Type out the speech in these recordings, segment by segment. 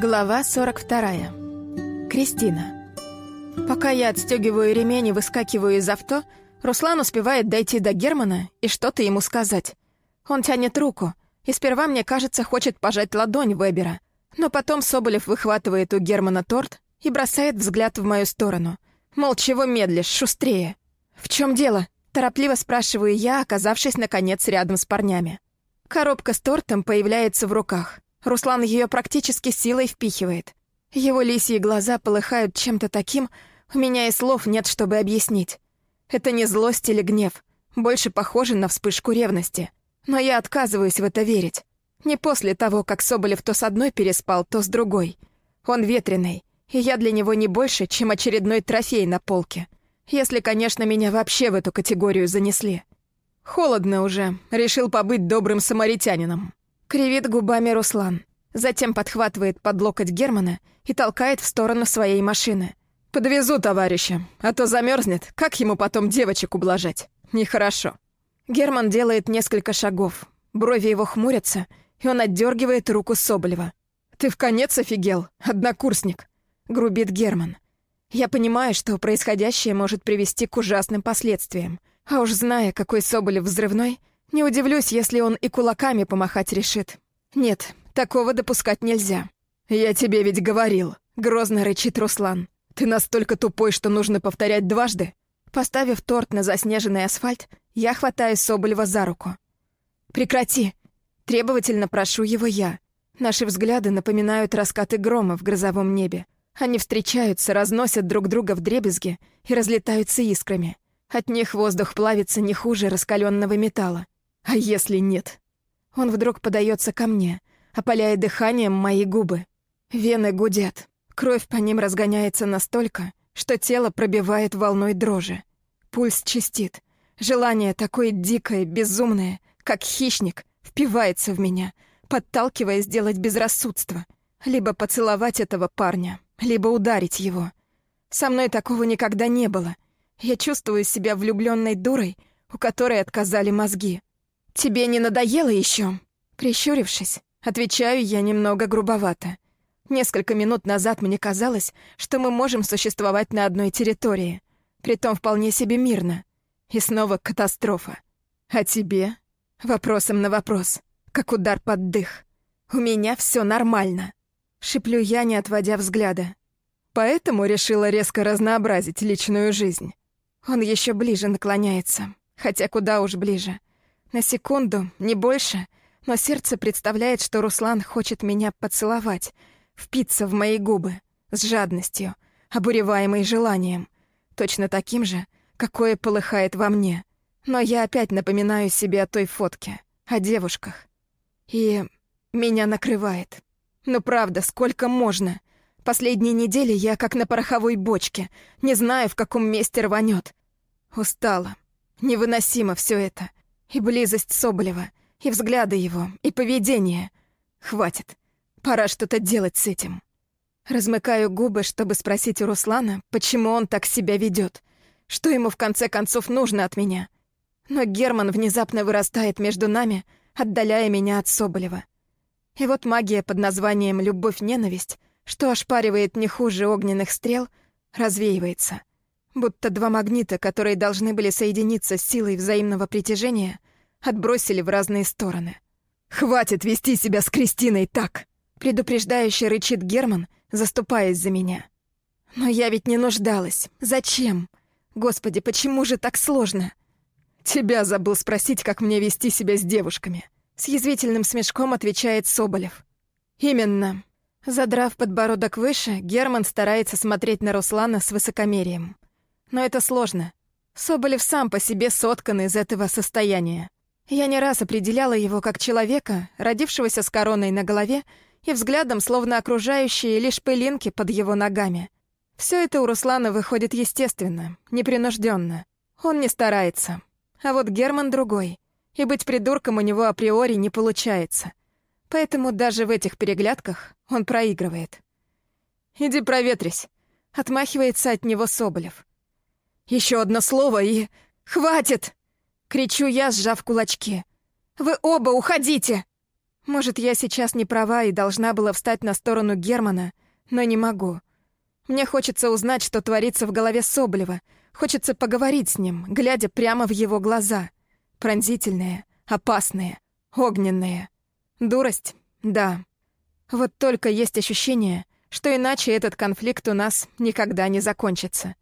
Глава 42. Кристина. Пока я отстегиваю ремень и выскакиваю из авто, Руслан успевает дойти до Германа и что-то ему сказать. Он тянет руку, и сперва, мне кажется, хочет пожать ладонь Вебера. Но потом Соболев выхватывает у Германа торт и бросает взгляд в мою сторону. Мол, чего медлишь, шустрее. «В чем дело?» — торопливо спрашиваю я, оказавшись, наконец, рядом с парнями. Коробка с тортом появляется в руках. Руслан ее практически силой впихивает. Его лисьи глаза полыхают чем-то таким, у меня и слов нет, чтобы объяснить. Это не злость или гнев, больше похоже на вспышку ревности. Но я отказываюсь в это верить. Не после того, как Соболев то с одной переспал, то с другой. Он ветреный, и я для него не больше, чем очередной трофей на полке. Если, конечно, меня вообще в эту категорию занесли. Холодно уже, решил побыть добрым самаритянином. Кривит губами Руслан. Затем подхватывает под локоть Германа и толкает в сторону своей машины. «Подвезу товарища, а то замерзнет. Как ему потом девочек ублажать? Нехорошо». Герман делает несколько шагов. Брови его хмурятся, и он отдергивает руку Соболева. «Ты в конец офигел, однокурсник?» — грубит Герман. Я понимаю, что происходящее может привести к ужасным последствиям. А уж зная, какой Соболев взрывной, не удивлюсь, если он и кулаками помахать решит. Нет, такого допускать нельзя. «Я тебе ведь говорил», — грозно рычит Руслан. «Ты настолько тупой, что нужно повторять дважды?» Поставив торт на заснеженный асфальт, я хватаю Соболева за руку. «Прекрати!» Требовательно прошу его я. Наши взгляды напоминают раскаты грома в грозовом небе. Они встречаются, разносят друг друга в дребезги и разлетаются искрами. От них воздух плавится не хуже раскаленного металла. А если нет? Он вдруг подается ко мне, опаляя дыханием мои губы. Вены гудят. Кровь по ним разгоняется настолько, что тело пробивает волной дрожи. Пульс чистит. Желание такое дикое, безумное, как хищник, впивается в меня, подталкивая сделать безрассудство. Либо поцеловать этого парня, либо ударить его. Со мной такого никогда не было. Я чувствую себя влюбленной дурой, у которой отказали мозги. «Тебе не надоело еще? Прищурившись, отвечаю я немного грубовато. Несколько минут назад мне казалось, что мы можем существовать на одной территории, притом вполне себе мирно. И снова катастрофа. А тебе? Вопросом на вопрос, как удар под дых. У меня все нормально. Шиплю я, не отводя взгляда. Поэтому решила резко разнообразить личную жизнь. Он еще ближе наклоняется, хотя куда уж ближе — на секунду, не больше, но сердце представляет, что Руслан хочет меня поцеловать, впиться в мои губы, с жадностью, обуреваемой желанием, точно таким же, какое полыхает во мне. Но я опять напоминаю себе о той фотке, о девушках. И меня накрывает. Ну правда, сколько можно? Последние недели я как на пороховой бочке, не знаю, в каком месте рванет. Устала. Невыносимо все это. И близость Соболева, и взгляды его, и поведение. Хватит. Пора что-то делать с этим. Размыкаю губы, чтобы спросить у Руслана, почему он так себя ведет, что ему в конце концов нужно от меня. Но Герман внезапно вырастает между нами, отдаляя меня от Соболева. И вот магия под названием «любовь-ненависть», что ошпаривает не хуже огненных стрел, развеивается. Будто два магнита, которые должны были соединиться с силой взаимного притяжения, отбросили в разные стороны. «Хватит вести себя с Кристиной так!» Предупреждающе рычит Герман, заступаясь за меня. «Но я ведь не нуждалась. Зачем? Господи, почему же так сложно?» «Тебя забыл спросить, как мне вести себя с девушками». С язвительным смешком отвечает Соболев. «Именно». Задрав подбородок выше, Герман старается смотреть на Руслана с высокомерием. Но это сложно. Соболев сам по себе соткан из этого состояния. Я не раз определяла его как человека, родившегося с короной на голове и взглядом, словно окружающие лишь пылинки под его ногами. Все это у Руслана выходит естественно, непринужденно. Он не старается. А вот Герман другой. И быть придурком у него априори не получается. Поэтому даже в этих переглядках он проигрывает. «Иди проветрись», — отмахивается от него Соболев. Еще одно слово и... Хватит!» — кричу я, сжав кулачки. «Вы оба уходите!» Может, я сейчас не права и должна была встать на сторону Германа, но не могу. Мне хочется узнать, что творится в голове Соболева. Хочется поговорить с ним, глядя прямо в его глаза. Пронзительные, опасные, огненные. Дурость? Да. Вот только есть ощущение, что иначе этот конфликт у нас никогда не закончится.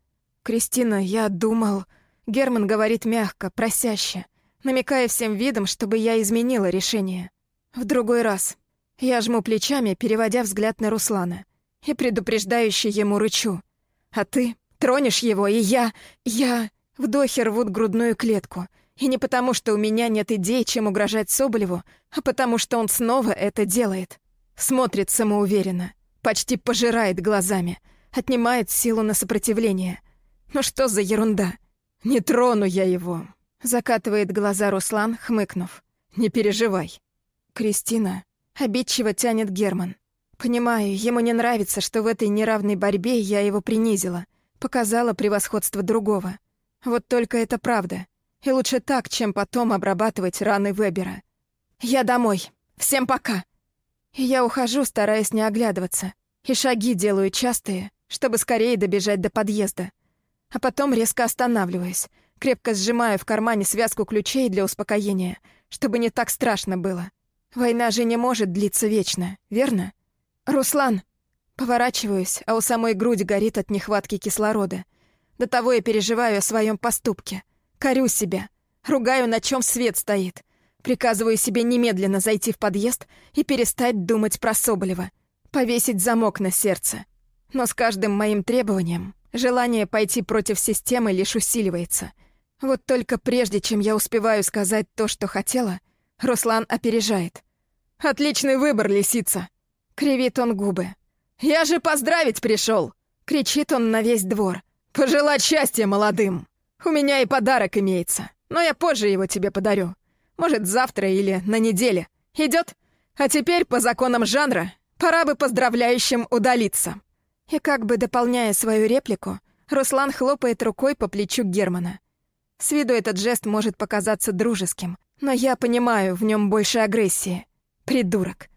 «Кристина, я думал...» Герман говорит мягко, просяще, намекая всем видом, чтобы я изменила решение. В другой раз. Я жму плечами, переводя взгляд на Руслана, и предупреждающе ему рычу. А ты тронешь его, и я... я... Вдохи рвут грудную клетку. И не потому, что у меня нет идей, чем угрожать Соболеву, а потому, что он снова это делает. Смотрит самоуверенно, почти пожирает глазами, отнимает силу на сопротивление. Ну что за ерунда? Не трону я его. Закатывает глаза Руслан, хмыкнув. Не переживай. Кристина. Обидчиво тянет Герман. Понимаю, ему не нравится, что в этой неравной борьбе я его принизила, показала превосходство другого. Вот только это правда. И лучше так, чем потом обрабатывать раны Вебера. Я домой. Всем пока. И я ухожу, стараясь не оглядываться. И шаги делаю частые, чтобы скорее добежать до подъезда. А потом резко останавливаюсь, крепко сжимаю в кармане связку ключей для успокоения, чтобы не так страшно было. Война же не может длиться вечно, верно? «Руслан!» Поворачиваюсь, а у самой грудь горит от нехватки кислорода. До того я переживаю о своем поступке. Корю себя. Ругаю, на чем свет стоит. Приказываю себе немедленно зайти в подъезд и перестать думать про Соболева. Повесить замок на сердце. Но с каждым моим требованием желание пойти против системы лишь усиливается. Вот только прежде, чем я успеваю сказать то, что хотела, Руслан опережает. «Отличный выбор, лисица!» Кривит он губы. «Я же поздравить пришел!» Кричит он на весь двор. «Пожелать счастья молодым! У меня и подарок имеется, но я позже его тебе подарю. Может, завтра или на неделе. Идет? А теперь, по законам жанра, пора бы поздравляющим удалиться». И как бы дополняя свою реплику, Руслан хлопает рукой по плечу Германа. С виду этот жест может показаться дружеским, но я понимаю, в нем больше агрессии. Придурок.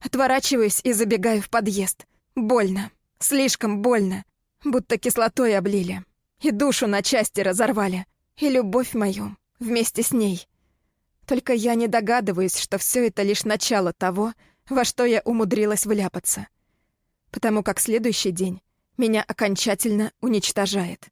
Отворачиваюсь и забегаю в подъезд. Больно. Слишком больно. Будто кислотой облили. И душу на части разорвали. И любовь мою вместе с ней. Только я не догадываюсь, что все это лишь начало того, во что я умудрилась вляпаться. Потому как следующий день меня окончательно уничтожает.